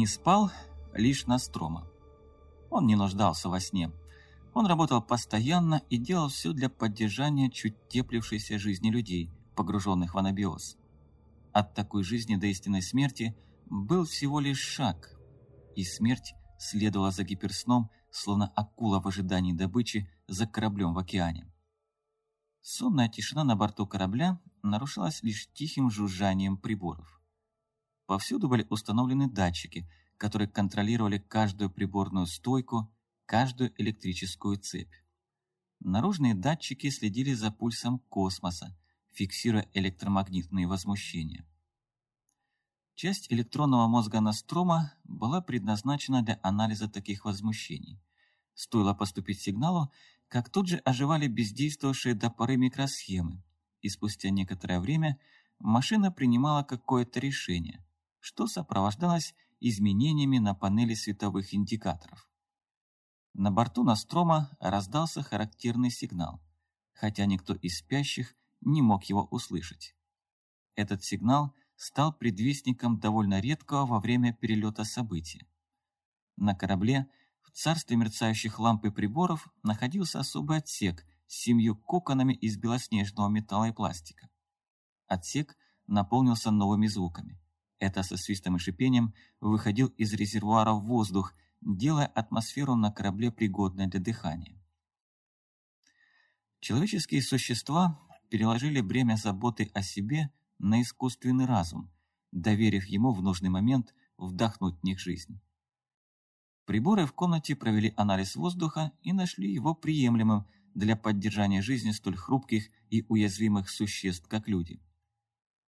Не спал лишь Настрома. Он не нуждался во сне. Он работал постоянно и делал все для поддержания чуть теплившейся жизни людей, погруженных в анабиоз. От такой жизни до истинной смерти был всего лишь шаг, и смерть следовала за гиперсном, словно акула в ожидании добычи за кораблем в океане. Сонная тишина на борту корабля нарушалась лишь тихим жужжанием приборов. Повсюду были установлены датчики, которые контролировали каждую приборную стойку, каждую электрическую цепь. Наружные датчики следили за пульсом космоса, фиксируя электромагнитные возмущения. Часть электронного мозга Настрома была предназначена для анализа таких возмущений. Стоило поступить сигналу, как тут же оживали бездействовавшие до поры микросхемы, и спустя некоторое время машина принимала какое-то решение, что сопровождалось изменениями на панели световых индикаторов. На борту Настрома раздался характерный сигнал, хотя никто из спящих не мог его услышать. Этот сигнал стал предвестником довольно редкого во время перелета события. На корабле в царстве мерцающих ламп и приборов находился особый отсек с семью коконами из белоснежного металла и пластика. Отсек наполнился новыми звуками. Это со свистом и шипением выходил из резервуара в воздух, делая атмосферу на корабле пригодной для дыхания. Человеческие существа переложили бремя заботы о себе на искусственный разум, доверив ему в нужный момент вдохнуть в них жизнь. Приборы в комнате провели анализ воздуха и нашли его приемлемым для поддержания жизни столь хрупких и уязвимых существ, как люди.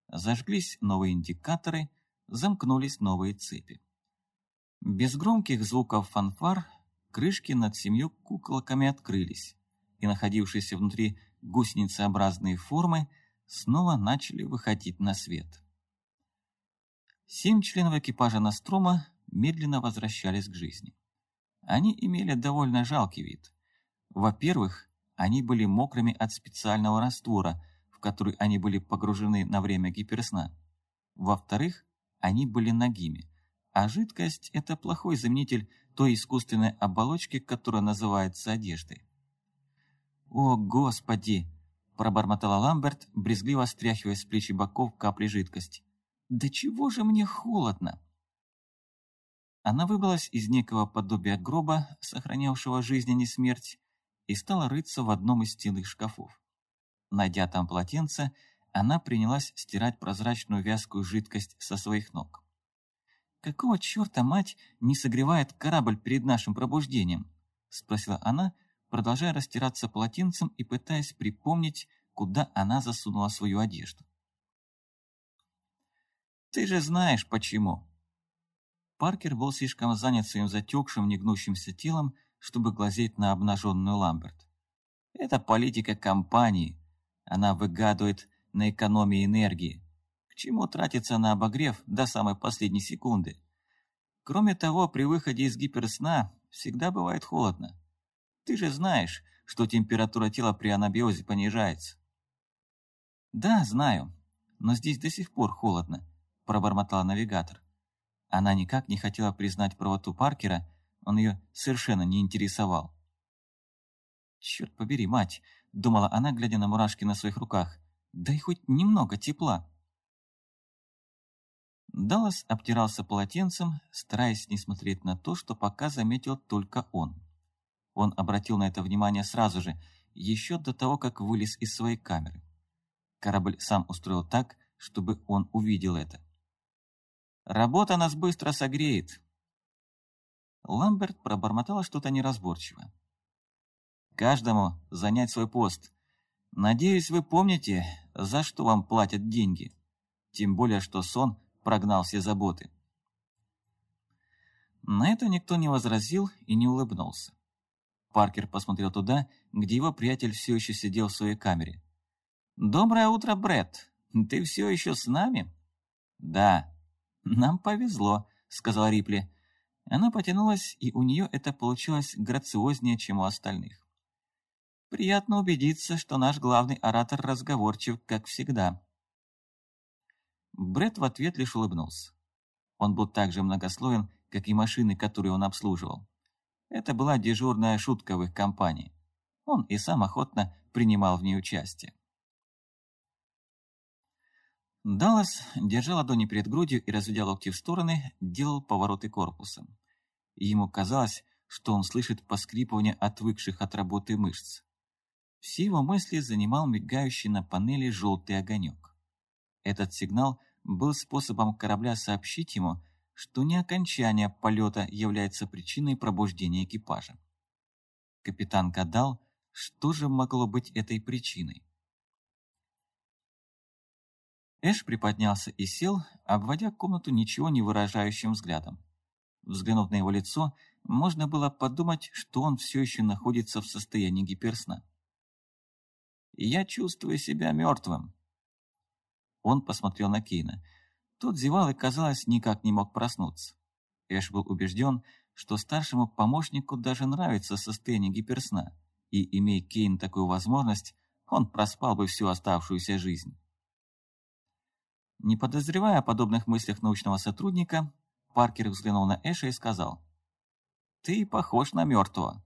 Зажглись новые индикаторы, замкнулись новые цепи. Без громких звуков фанфар крышки над семью куколками открылись, и находившиеся внутри гусеницеобразные формы снова начали выходить на свет. Семь членов экипажа Настрома медленно возвращались к жизни. Они имели довольно жалкий вид. Во-первых, они были мокрыми от специального раствора, в который они были погружены на время гиперсна. Во-вторых, они были нагими, а жидкость – это плохой заменитель той искусственной оболочки, которая называется одеждой. «О, Господи!» – пробормотала Ламберт, брезгливо стряхивая с плеч и боков капли жидкости. «Да чего же мне холодно?» Она выбралась из некого подобия гроба, сохранявшего жизнь, а не смерть, и стала рыться в одном из стенных шкафов. Найдя там полотенце, она принялась стирать прозрачную вязкую жидкость со своих ног. «Какого черта мать не согревает корабль перед нашим пробуждением?» – спросила она, продолжая растираться полотенцем и пытаясь припомнить, куда она засунула свою одежду. «Ты же знаешь, почему!» Паркер был слишком занят своим затекшим, негнущимся телом, чтобы глазеть на обнаженную Ламберт. Это политика компании. Она выгадывает на экономии энергии. К чему тратиться на обогрев до самой последней секунды? Кроме того, при выходе из гиперсна всегда бывает холодно. Ты же знаешь, что температура тела при анабиозе понижается. Да, знаю, но здесь до сих пор холодно, пробормотал навигатор. Она никак не хотела признать правоту Паркера, он ее совершенно не интересовал. «Черт побери, мать!» — думала она, глядя на мурашки на своих руках. «Дай хоть немного тепла!» Даллас обтирался полотенцем, стараясь не смотреть на то, что пока заметил только он. Он обратил на это внимание сразу же, еще до того, как вылез из своей камеры. Корабль сам устроил так, чтобы он увидел это. Работа нас быстро согреет. Ламберт пробормотала что-то неразборчивое. Каждому занять свой пост. Надеюсь, вы помните, за что вам платят деньги. Тем более, что сон прогнал все заботы. На это никто не возразил и не улыбнулся. Паркер посмотрел туда, где его приятель все еще сидел в своей камере. «Доброе утро, Бред. Ты все еще с нами?» «Да», «Нам повезло», — сказала Рипли. Она потянулась, и у нее это получилось грациознее, чем у остальных. «Приятно убедиться, что наш главный оратор разговорчив, как всегда». Бред в ответ лишь улыбнулся. Он был так же многословен, как и машины, которые он обслуживал. Это была дежурная шутка в их компании. Он и сам охотно принимал в ней участие. Даллас, держа ладони перед грудью и разведя локти в стороны, делал повороты корпусом. ему казалось, что он слышит поскрипывание отвыкших от работы мышц. Все его мысли занимал мигающий на панели желтый огонек. Этот сигнал был способом корабля сообщить ему, что не окончание полета является причиной пробуждения экипажа. Капитан гадал, что же могло быть этой причиной. Эш приподнялся и сел, обводя комнату ничего не выражающим взглядом. Взглянув на его лицо, можно было подумать, что он все еще находится в состоянии гиперсна. «Я чувствую себя мертвым». Он посмотрел на Кейна. Тот зевал и, казалось, никак не мог проснуться. Эш был убежден, что старшему помощнику даже нравится состояние гиперсна, и, имея Кейн такую возможность, он проспал бы всю оставшуюся жизнь. Не подозревая о подобных мыслях научного сотрудника, Паркер взглянул на Эша и сказал, «Ты похож на мертвого».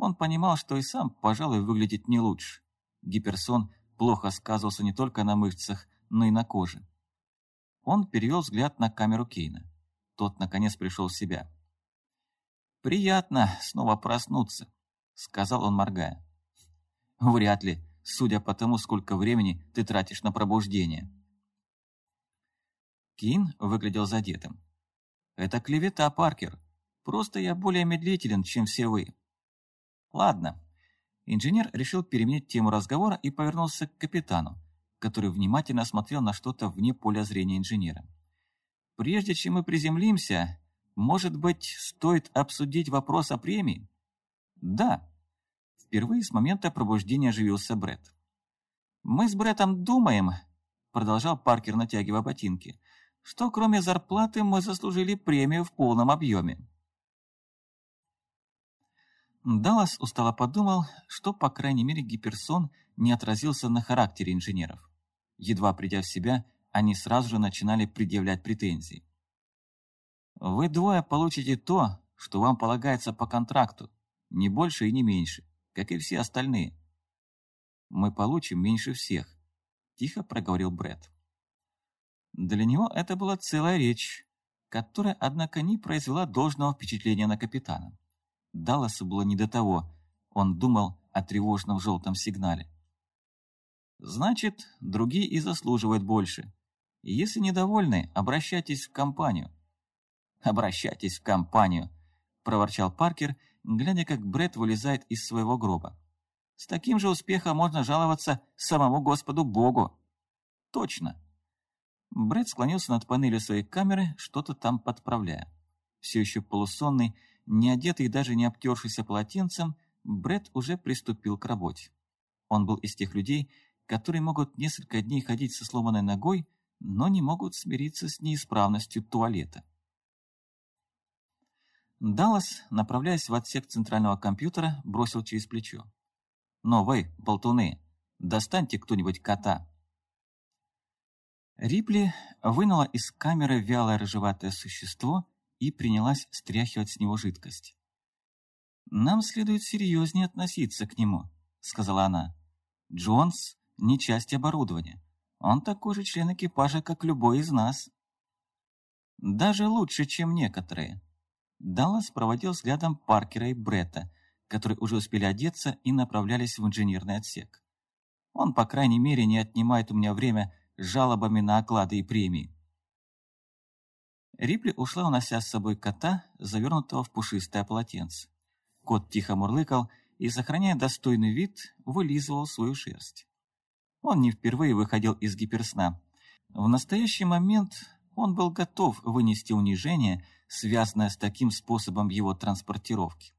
Он понимал, что и сам, пожалуй, выглядит не лучше. Гиперсон плохо сказывался не только на мышцах, но и на коже. Он перевел взгляд на камеру Кейна. Тот, наконец, пришел в себя. «Приятно снова проснуться», — сказал он, моргая. «Вряд ли, судя по тому, сколько времени ты тратишь на пробуждение». Кин выглядел задетым. «Это клевета, Паркер. Просто я более медлителен, чем все вы». «Ладно». Инженер решил переменить тему разговора и повернулся к капитану, который внимательно смотрел на что-то вне поля зрения инженера. «Прежде чем мы приземлимся, может быть, стоит обсудить вопрос о премии?» «Да». Впервые с момента пробуждения оживился Бред. «Мы с Бреттом думаем», — продолжал Паркер, натягивая ботинки, что кроме зарплаты мы заслужили премию в полном объеме. Даллас устало подумал, что, по крайней мере, гиперсон не отразился на характере инженеров. Едва придя в себя, они сразу же начинали предъявлять претензии. «Вы двое получите то, что вам полагается по контракту, не больше и не меньше, как и все остальные». «Мы получим меньше всех», – тихо проговорил Брэд. Для него это была целая речь, которая, однако, не произвела должного впечатления на капитана. Далласу было не до того, он думал о тревожном желтом сигнале. Значит, другие и заслуживают больше. если недовольны, обращайтесь в компанию. Обращайтесь в компанию, проворчал Паркер, глядя, как Бред вылезает из своего гроба. С таким же успехом можно жаловаться самому Господу Богу. Точно. Брэд склонился над панелью своей камеры, что-то там подправляя. Все еще полусонный, не одетый и даже не обтершийся полотенцем, Брэд уже приступил к работе. Он был из тех людей, которые могут несколько дней ходить со сломанной ногой, но не могут смириться с неисправностью туалета. Даллас, направляясь в отсек центрального компьютера, бросил через плечо. «Но вы, болтуны, достаньте кто-нибудь кота!» Рипли вынула из камеры вялое рыжеватое существо и принялась стряхивать с него жидкость. «Нам следует серьезнее относиться к нему», — сказала она. «Джонс — не часть оборудования. Он такой же член экипажа, как любой из нас». «Даже лучше, чем некоторые». Даллас проводил взглядом Паркера и Бретта, которые уже успели одеться и направлялись в инженерный отсек. «Он, по крайней мере, не отнимает у меня время жалобами на оклады и премии. Рипли ушла, унося с собой кота, завернутого в пушистое полотенце. Кот тихо мурлыкал и, сохраняя достойный вид, вылизывал свою шерсть. Он не впервые выходил из гиперсна. В настоящий момент он был готов вынести унижение, связанное с таким способом его транспортировки.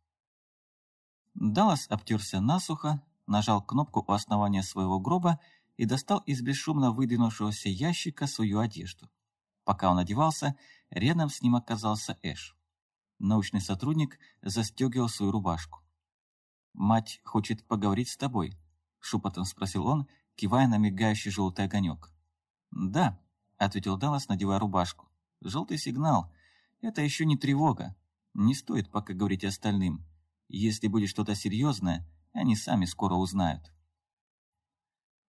Даллас обтерся насухо, нажал кнопку у основания своего гроба и достал из бесшумно выдвинувшегося ящика свою одежду. Пока он одевался, рядом с ним оказался Эш. Научный сотрудник застегивал свою рубашку. «Мать хочет поговорить с тобой», — шепотом спросил он, кивая на мигающий желтый огонек. «Да», — ответил Даллас, надевая рубашку. «Желтый сигнал. Это еще не тревога. Не стоит пока говорить остальным. Если будет что-то серьезное, они сами скоро узнают.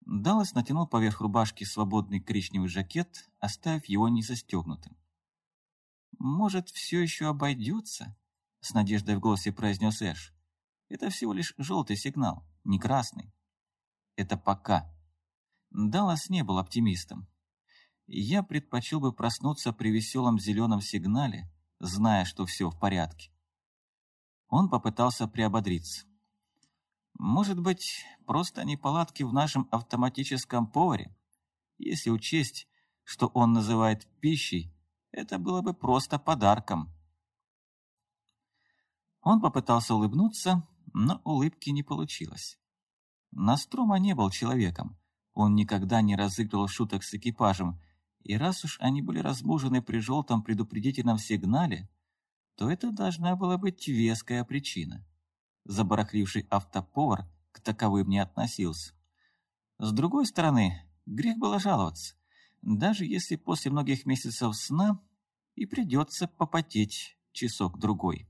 Даллас натянул поверх рубашки свободный коричневый жакет, оставив его незастегнутым. «Может, все еще обойдется?» — с надеждой в голосе произнес Эш. «Это всего лишь желтый сигнал, не красный». «Это пока». Даллас не был оптимистом. Я предпочел бы проснуться при веселом зеленом сигнале, зная, что все в порядке. Он попытался приободриться. Может быть, просто неполадки в нашем автоматическом поваре? Если учесть, что он называет пищей, это было бы просто подарком. Он попытался улыбнуться, но улыбки не получилось. Настрома не был человеком. Он никогда не разыгрывал шуток с экипажем, и раз уж они были разбужены при желтом предупредительном сигнале, то это должна была быть веская причина забарахливший автоповар к таковым не относился. С другой стороны, грех было жаловаться, даже если после многих месяцев сна и придется попотеть часок-другой.